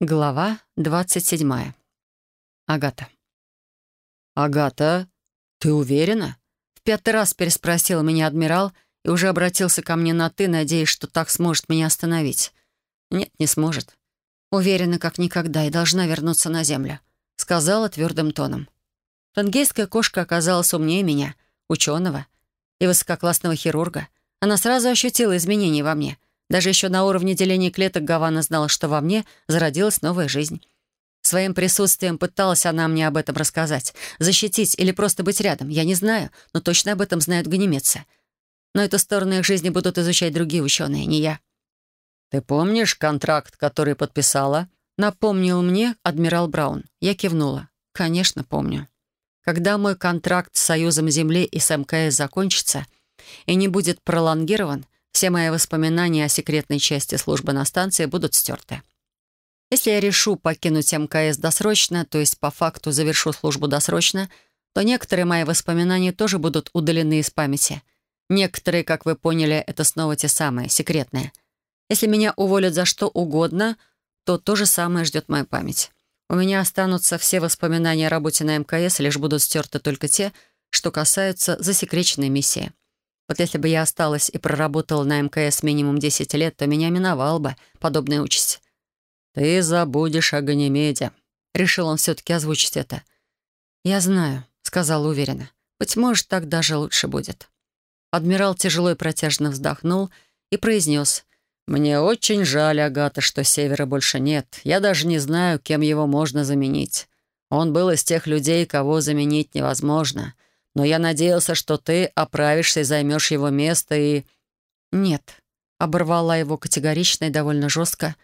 Глава двадцать седьмая. Агата. «Агата, ты уверена?» В пятый раз переспросил меня адмирал и уже обратился ко мне на «ты», надеясь, что так сможет меня остановить. «Нет, не сможет. Уверена, как никогда, и должна вернуться на землю», — сказала твердым тоном. Тангейская кошка оказалась умнее меня, ученого и высококлассного хирурга. Она сразу ощутила изменения во мне — даже еще на уровне деления клеток Гавана знала, что во мне зародилась новая жизнь. Своим присутствием пыталась она мне об этом рассказать, защитить или просто быть рядом. Я не знаю, но точно об этом знают ганимедцы. Но эту сторону их жизни будут изучать другие ученые, не я. «Ты помнишь контракт, который подписала?» Напомнил мне адмирал Браун. Я кивнула. «Конечно, помню. Когда мой контракт с Союзом Земли и с МКС закончится и не будет пролонгирован, все мои воспоминания о секретной части службы на станции будут стерты. Если я решу покинуть МКС досрочно, то есть по факту завершу службу досрочно, то некоторые мои воспоминания тоже будут удалены из памяти. Некоторые, как вы поняли, это снова те самые, секретные. Если меня уволят за что угодно, то то же самое ждет мою память. У меня останутся все воспоминания о работе на МКС, лишь будут стерты только те, что касаются засекреченной миссии. Вот если бы я осталась и проработала на МКС минимум 10 лет, то меня миновал бы подобная участь. «Ты забудешь о Ганимеде», — решил он все-таки озвучить это. «Я знаю», — сказала уверенно. «Быть может, так даже лучше будет». Адмирал тяжело и протяжно вздохнул и произнес. «Мне очень жаль, Агата, что Севера больше нет. Я даже не знаю, кем его можно заменить. Он был из тех людей, кого заменить невозможно. Но я надеялся, что ты оправишься и займешь его место и...» «Нет», — оборвала его категорично и довольно жестко.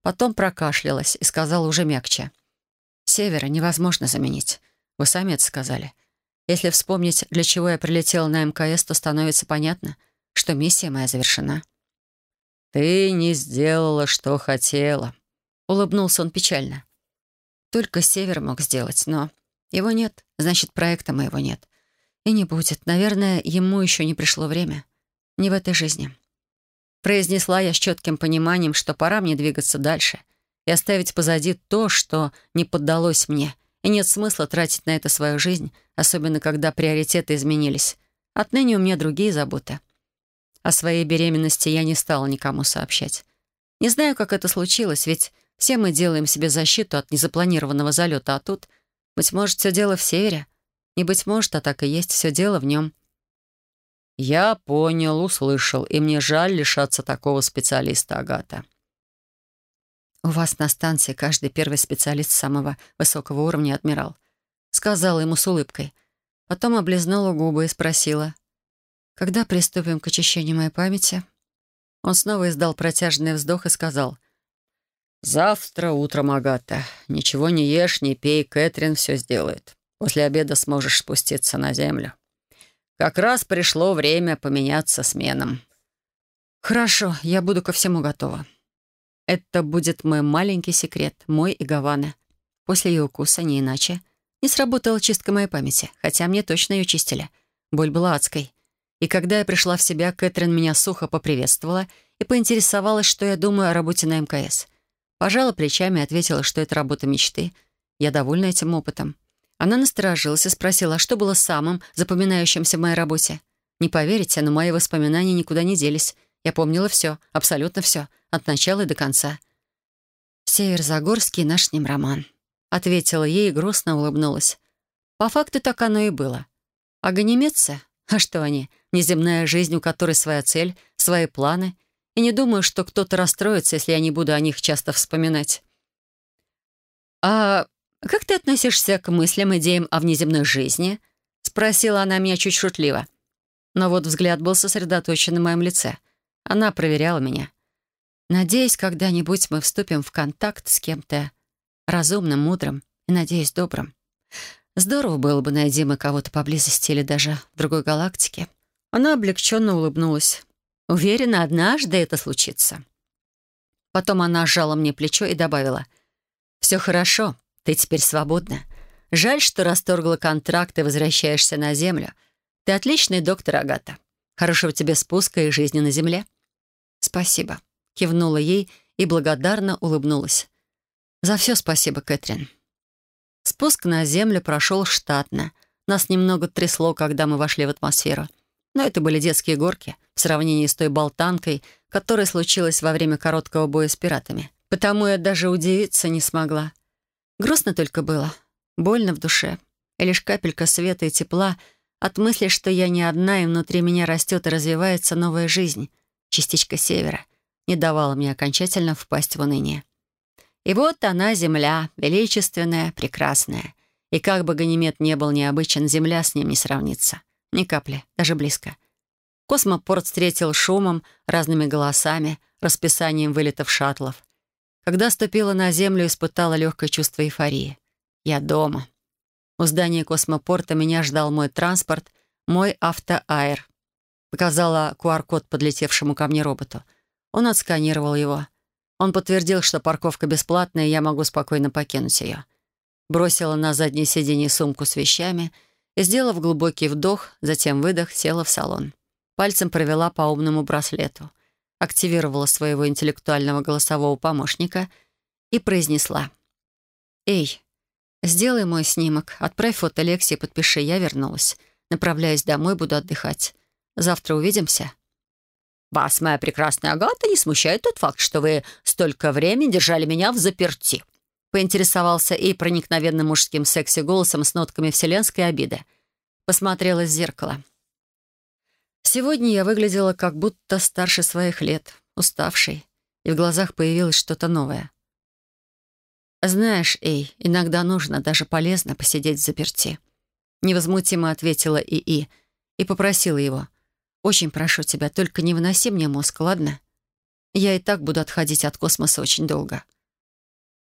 Потом прокашлялась и сказала уже мягче. «Севера невозможно заменить. Вы сами это сказали. Если вспомнить, для чего я прилетела на МКС, то становится понятно, что миссия моя завершена». «Ты не сделала, что хотела», — улыбнулся он печально. «Только Север мог сделать, но его нет, значит, проекта моего нет. И не будет. Наверное, ему еще не пришло время. Не в этой жизни. Произнесла я с четким пониманием, что пора мне двигаться дальше и оставить позади то, что не поддалось мне. И нет смысла тратить на это свою жизнь, особенно когда приоритеты изменились. Отныне у меня другие заботы. О своей беременности я не стала никому сообщать. Не знаю, как это случилось, ведь все мы делаем себе защиту от незапланированного залета, а тут, быть может, все дело в севере — и, быть может, а так и есть, все дело в нем. «Я понял, услышал, и мне жаль лишаться такого специалиста, Агата». «У вас на станции каждый первый специалист самого высокого уровня, адмирал», сказала ему с улыбкой. Потом облизнула губы и спросила, «Когда приступим к очищению моей памяти?» Он снова издал протяжный вздох и сказал, «Завтра утром, Агата. Ничего не ешь, не пей, Кэтрин все сделает. После обеда сможешь спуститься на землю. Как раз пришло время поменяться сменам». «Хорошо, я буду ко всему готова. Это будет мой маленький секрет, мой и Гаваны. После ее укуса, не иначе. Не сработала чистка моей памяти, хотя мне точно ее чистили. Боль была адской. И когда я пришла в себя, Кэтрин меня сухо поприветствовала и поинтересовалась, что я думаю о работе на МКС. Пожала плечами и ответила, что это работа мечты. Я довольна этим опытом. Она насторожилась и спросила, а что было самым запоминающимся в моей работе. Не поверите, но мои воспоминания никуда не делись. Я помнила все, абсолютно все, от начала и до конца. «Северзагорский наш с ним роман», — ответила ей и грустно улыбнулась. По факту так оно и было. А ганимедцы? А что они? Неземная жизнь, у которой своя цель, свои планы. И не думаю, что кто-то расстроится, если я не буду о них часто вспоминать. «А «Как ты относишься к мыслям, идеям о внеземной жизни?» — спросила она меня чуть шутливо. Но вот взгляд был сосредоточен на моем лице. Она проверяла меня. «Надеюсь, когда-нибудь мы вступим в контакт с кем-то разумным, мудрым и, надеюсь, добрым. Здорово было бы, найди мы кого-то поблизости или даже в другой галактике». Она облегченно улыбнулась. «Уверена, однажды это случится». Потом она сжала мне плечо и добавила. «Все хорошо. Ты теперь свободна. Жаль, что расторгла контракт и возвращаешься на Землю. Ты отличный доктор, Агата. Хорошего тебе спуска и жизни на Земле». «Спасибо», — кивнула ей и благодарно улыбнулась. За все спасибо, Кэтрин. Спуск на землю прошел штатно. Нас немного трясло, когда мы вошли в атмосферу. Но это были детские горки в сравнении с той болтанкой, которая случилась во время короткого боя с пиратами. Потому я даже удивиться не смогла. Грустно только было, больно в душе. И лишь капелька света и тепла от мысли, что я не одна, и внутри меня растет и развивается новая жизнь, частичка севера, не давала мне окончательно впасть в уныние. И вот она, земля, величественная, прекрасная. И как бы Ганимед не был необычен, земля с ним не сравнится. Ни капли, даже близко. Космопорт встретил шумом, разными голосами, расписанием вылетов шаттлов. Когда ступила на землю, испытала легкое чувство эйфории. Я дома. У здания космопорта меня ждал мой транспорт, мой автоаэр. Показала QR-код подлетевшему ко мне роботу. Он отсканировал его. Он подтвердил, что парковка бесплатная, и я могу спокойно покинуть ее. Бросила на заднее сиденье сумку с вещами и, сделав глубокий вдох, затем выдох, села в салон. Пальцем провела по умному браслету, активировала своего интеллектуального голосового помощника и произнесла. «Эй, сделай мой снимок, отправь фото Лекси подпиши, я вернулась. Направляюсь домой, буду отдыхать. Завтра увидимся». «Вас, моя прекрасная Агата, не смущает тот факт, что вы столько времени держали меня в заперти?» Поинтересовался и проникновенным мужским секси-голосом с нотками вселенской обиды. Посмотрела в зеркало. Сегодня я выглядела как будто старше своих лет, уставшей, и в глазах появилось что-то новое. «Знаешь, Эй, иногда нужно, даже полезно, посидеть в заперти». Невозмутимо ответила ИИ и попросила его. «Очень прошу тебя, только не выноси мне мозг, ладно? Я и так буду отходить от космоса очень долго».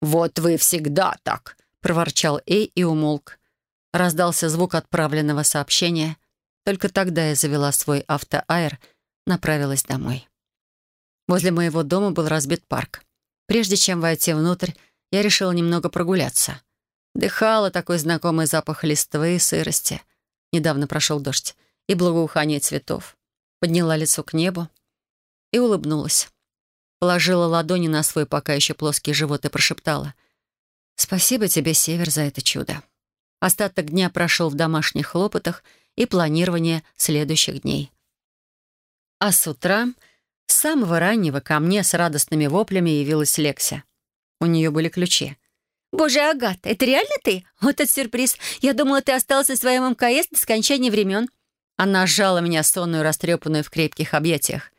«Вот вы всегда так!» — проворчал Эй и умолк. Раздался звук отправленного сообщения — только тогда я завела свой автоаэр, направилась домой. Возле моего дома был разбит парк. Прежде чем войти внутрь, я решила немного прогуляться. Дыхала такой знакомый запах листвы и сырости. Недавно прошел дождь и благоухание цветов. Подняла лицо к небу и улыбнулась. Положила ладони на свой пока еще плоский живот и прошептала. «Спасибо тебе, Север, за это чудо». Остаток дня прошел в домашних хлопотах — и планирование следующих дней. А с утра, с самого раннего, ко мне с радостными воплями явилась Лекся. У нее были ключи. «Боже, Агата, это реально ты? Вот этот сюрприз. Я думала, ты остался в своем МКС до скончания времен». Она сжала меня сонную, растрепанную в крепких объятиях.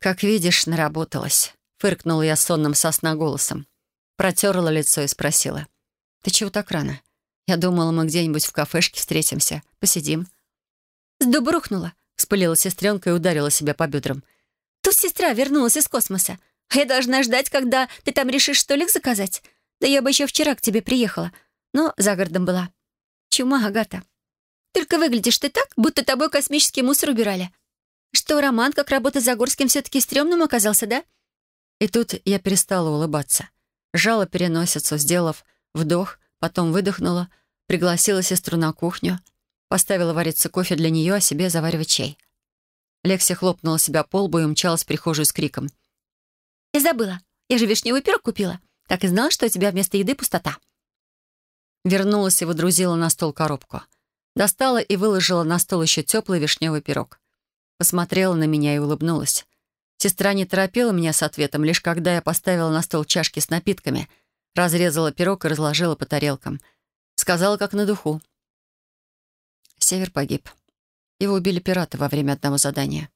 «Как видишь, наработалась», — фыркнула я сонным сосна голосом. Протерла лицо и спросила. «Ты чего так рано? Я думала, мы где-нибудь в кафешке встретимся, посидим». «С дуба рухнула», — вспылила сестренка и ударила себя по бедрам. «Тут сестра вернулась из космоса. А я должна ждать, когда ты там решишь столик заказать. Да я бы еще вчера к тебе приехала, но за городом была. Чума, Агата. Только выглядишь ты так, будто тобой космический мусор убирали. Что, роман, как работа за Горским, все-таки стрёмным оказался, да?» И тут я перестала улыбаться. Жала переносицу, сделав вдох, потом выдохнула, пригласила сестру на кухню — Поставила вариться кофе для нее, а себе заваривать чай. Лекси хлопнула себя по лбу и умчалась в прихожую с криком. «Я забыла. Я же вишневый пирог купила. Так и знала, что у тебя вместо еды пустота». Вернулась и выдрузила на стол коробку. Достала и выложила на стол еще теплый вишневый пирог. Посмотрела на меня и улыбнулась. Сестра не торопила меня с ответом, лишь когда я поставила на стол чашки с напитками, разрезала пирог и разложила по тарелкам. Сказала, как на духу. Север погиб. Его убили пираты во время одного задания.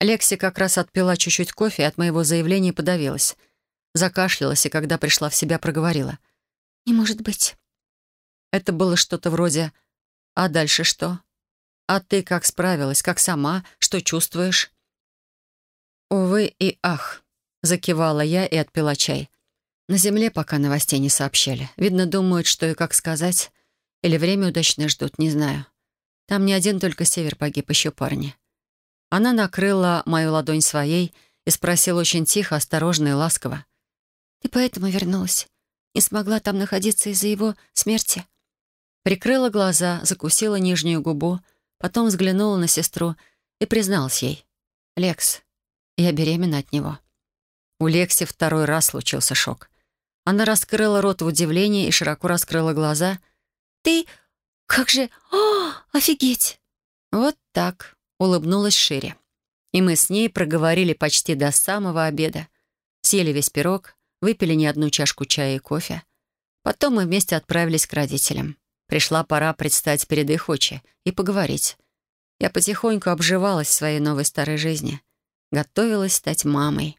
Лекси как раз отпила чуть-чуть кофе и от моего заявления подавилась. Закашлялась и, когда пришла в себя, проговорила. «Не может быть». Это было что-то вроде «А дальше что? А ты как справилась? Как сама? Что чувствуешь?» «Увы и ах», — закивала я и отпила чай. На земле пока новостей не сообщали. Видно, думают, что и как сказать. Или время удачно ждут, не знаю. Там не один только север погиб, еще парни. Она накрыла мою ладонь своей и спросила очень тихо, осторожно и ласково. «Ты поэтому вернулась? Не смогла там находиться из-за его смерти?» Прикрыла глаза, закусила нижнюю губу, потом взглянула на сестру и призналась ей. «Лекс, я беременна от него». У Лекси второй раз случился шок. Она раскрыла рот в удивлении и широко раскрыла глаза. «Ты... как же... О, офигеть!» Вот так улыбнулась шире. И мы с ней проговорили почти до самого обеда. Съели весь пирог, выпили не одну чашку чая и кофе. Потом мы вместе отправились к родителям. Пришла пора предстать перед их очи и поговорить. Я потихоньку обживалась в своей новой старой жизни. Готовилась стать мамой.